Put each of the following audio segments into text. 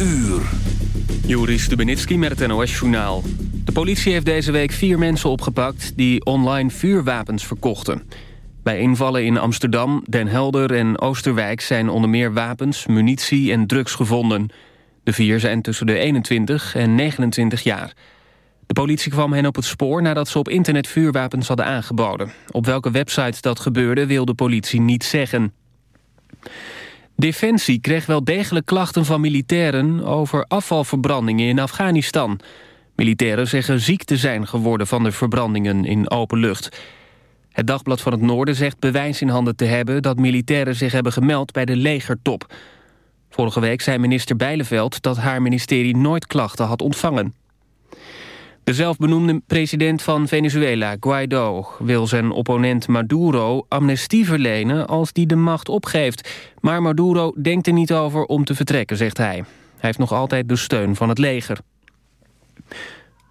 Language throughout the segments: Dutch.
uur. Joris Stubenitski met het NOS-journaal. De politie heeft deze week vier mensen opgepakt... die online vuurwapens verkochten. Bij invallen in Amsterdam, Den Helder en Oosterwijk... zijn onder meer wapens, munitie en drugs gevonden. De vier zijn tussen de 21 en 29 jaar. De politie kwam hen op het spoor nadat ze op internet vuurwapens hadden aangeboden. Op welke website dat gebeurde wil de politie niet zeggen. Defensie kreeg wel degelijk klachten van militairen... over afvalverbrandingen in Afghanistan. Militairen zeggen ziek te zijn geworden van de verbrandingen in open lucht. Het Dagblad van het Noorden zegt bewijs in handen te hebben... dat militairen zich hebben gemeld bij de legertop. Vorige week zei minister Bijleveld dat haar ministerie nooit klachten had ontvangen. De zelfbenoemde president van Venezuela, Guaido... wil zijn opponent Maduro amnestie verlenen als die de macht opgeeft. Maar Maduro denkt er niet over om te vertrekken, zegt hij. Hij heeft nog altijd de steun van het leger.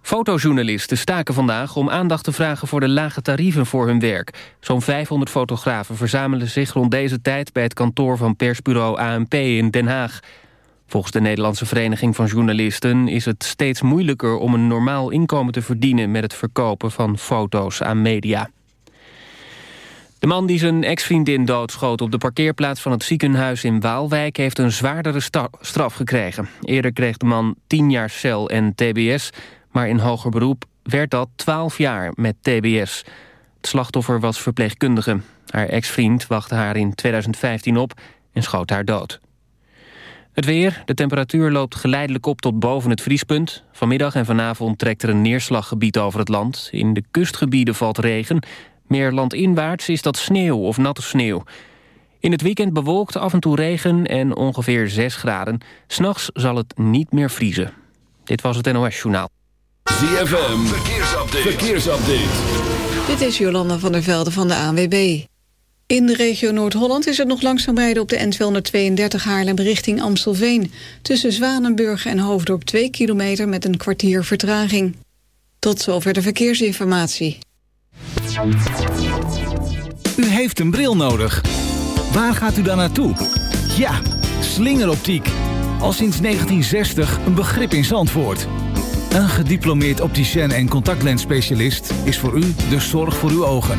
Fotojournalisten staken vandaag om aandacht te vragen voor de lage tarieven voor hun werk. Zo'n 500 fotografen verzamelen zich rond deze tijd bij het kantoor van persbureau ANP in Den Haag. Volgens de Nederlandse Vereniging van Journalisten is het steeds moeilijker om een normaal inkomen te verdienen met het verkopen van foto's aan media. De man die zijn ex-vriendin doodschoot op de parkeerplaats van het ziekenhuis in Waalwijk heeft een zwaardere straf gekregen. Eerder kreeg de man 10 jaar cel en tbs, maar in hoger beroep werd dat 12 jaar met tbs. Het slachtoffer was verpleegkundige. Haar ex-vriend wachtte haar in 2015 op en schoot haar dood. Het weer. De temperatuur loopt geleidelijk op tot boven het vriespunt. Vanmiddag en vanavond trekt er een neerslaggebied over het land. In de kustgebieden valt regen. Meer landinwaarts is dat sneeuw of natte sneeuw. In het weekend bewolkt af en toe regen en ongeveer 6 graden. S'nachts zal het niet meer vriezen. Dit was het NOS Journaal. ZFM. Verkeersupdate. Verkeersupdate. Dit is Jolanda van der Velde van de ANWB. In de regio Noord-Holland is het nog langzaam rijden op de N232 Haarlem richting Amstelveen. Tussen Zwanenburg en Hoofddorp 2 kilometer met een kwartier vertraging. Tot zover de verkeersinformatie. U heeft een bril nodig. Waar gaat u dan naartoe? Ja, slingeroptiek. Al sinds 1960 een begrip in Zandvoort. Een gediplomeerd opticien en contactlensspecialist is voor u de zorg voor uw ogen.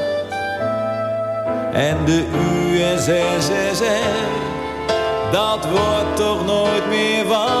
En de USSR, dat wordt toch nooit meer wat.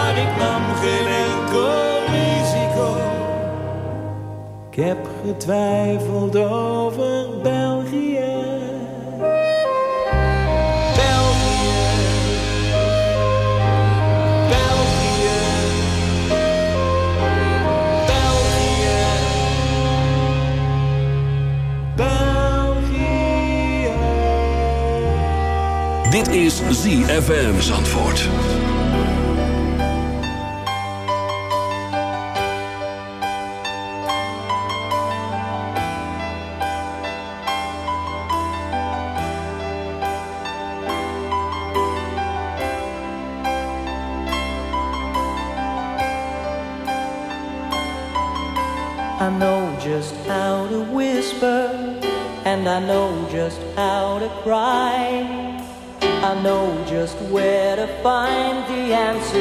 ik nam geen enkel risico. Ik heb getwijfeld over België. België. België. België. België. Dit is ZFM Zandvoort.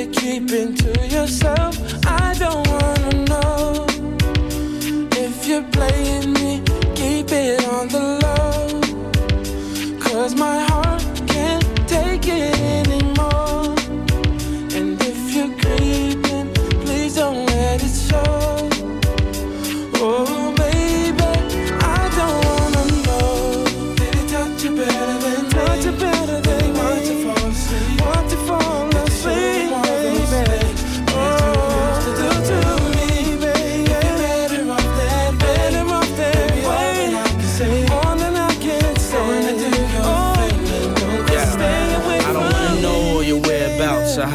Baby, keep it to yourself. I don't wanna know if you're playing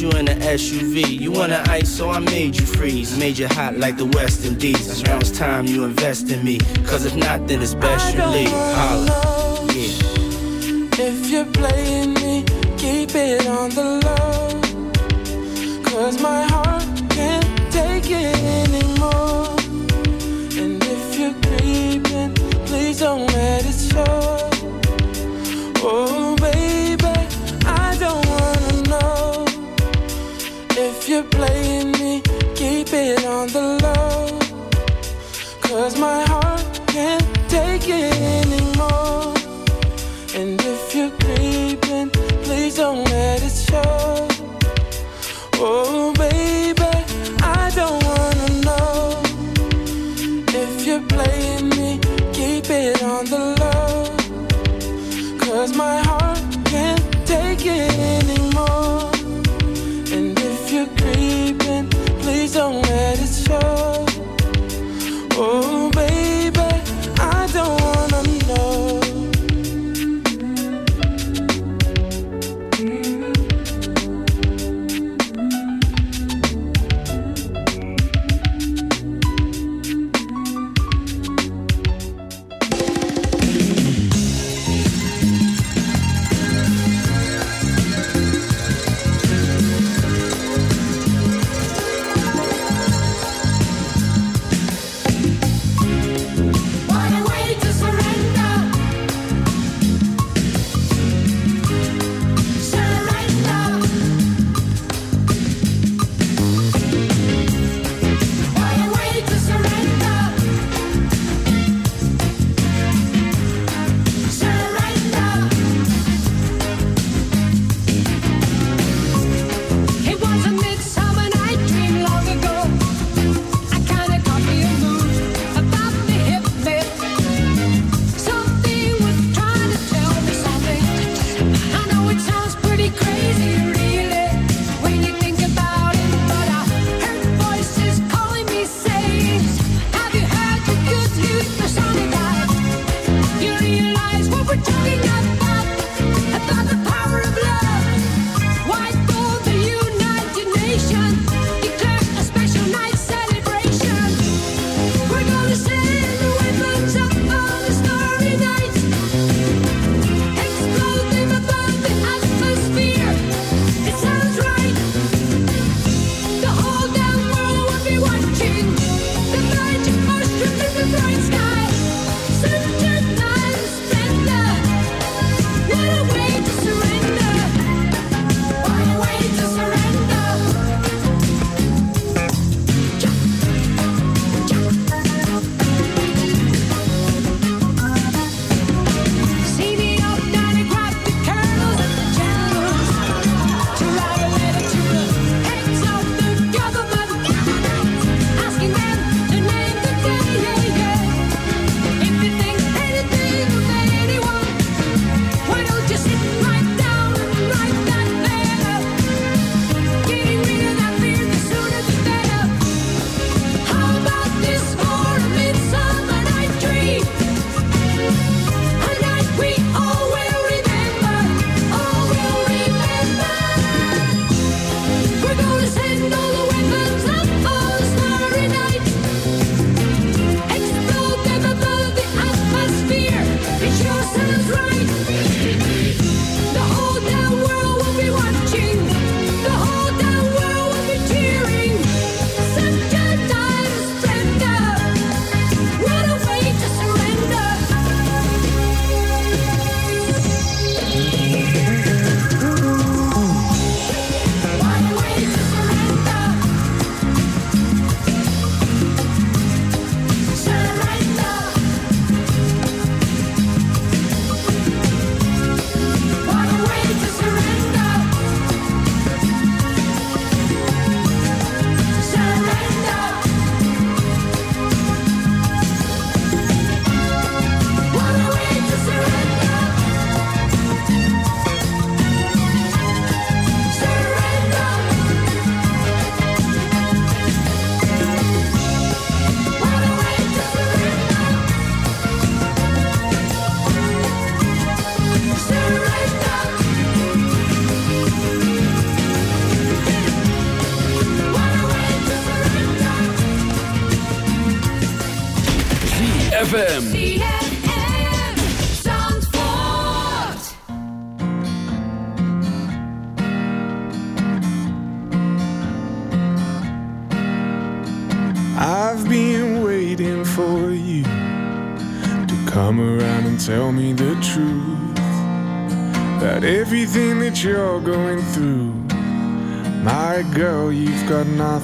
Put you in the SUV. You wanna ice, so I made you freeze. Made you hot like the West Indies. Now it's time you invest in me. Cause if not, then it's best you leave. Holla. Yeah. If you're playing me, keep it on the low.